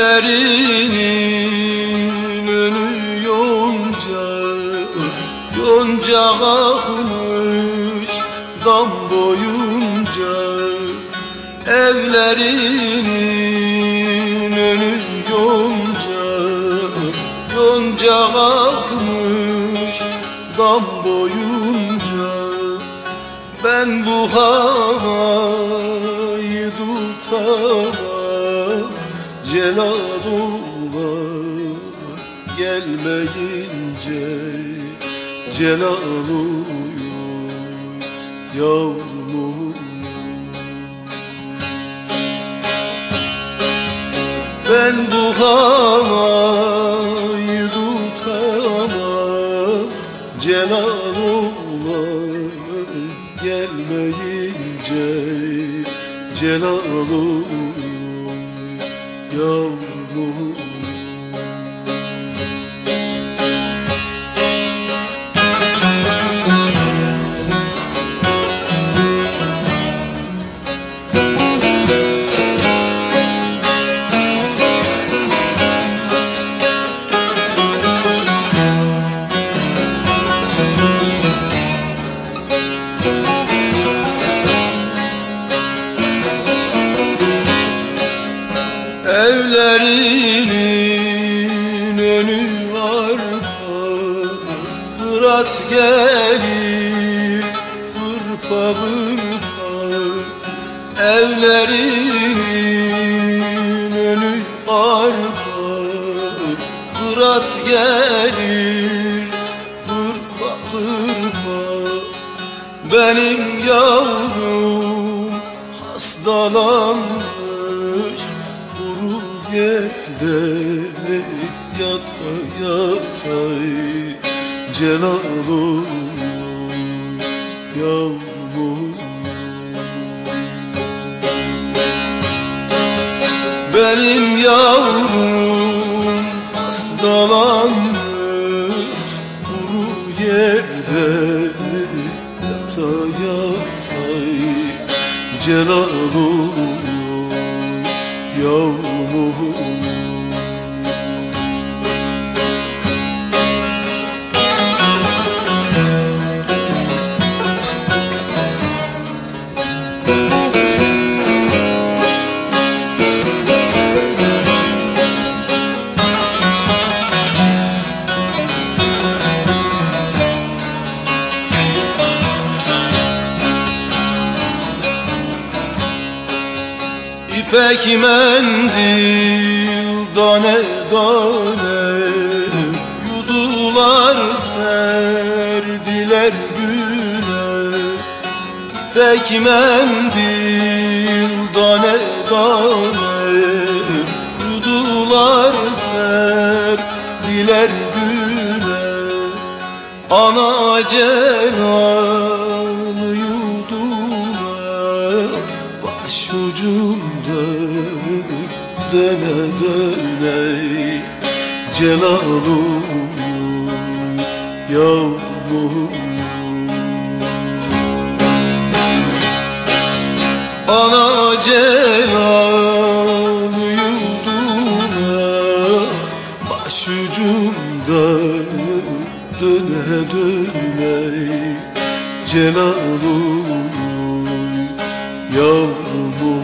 Evlerinin önü yonca Yonca akmış dam boyunca. Evlerinin önü yonca Yonca akmış dam boyunca. Ben bu havayı Celal uyuyor yavrum. Ben bu havayı tutamam. Celalullah gelmeyince Celal uyuyor yavrum Kırat gelir hırpa hırpa Evlerinin önü arpa. Kırat gelir hırpa hırpa. Benim yavrum hastalanmış Kuru yerde yata yata Celalum yavrum. Benim yavrum hastalanmış Kuru yerde yata yata Celalum yavrum İpek mendil dane dane Yudular serdiler güne İpek mendil dane dane Yudular serdiler güne Ana celanı yudular Başucumda döne döne. Celalum yavrum Ana celanı yudular Başucumda döne döne. Celalum yavrum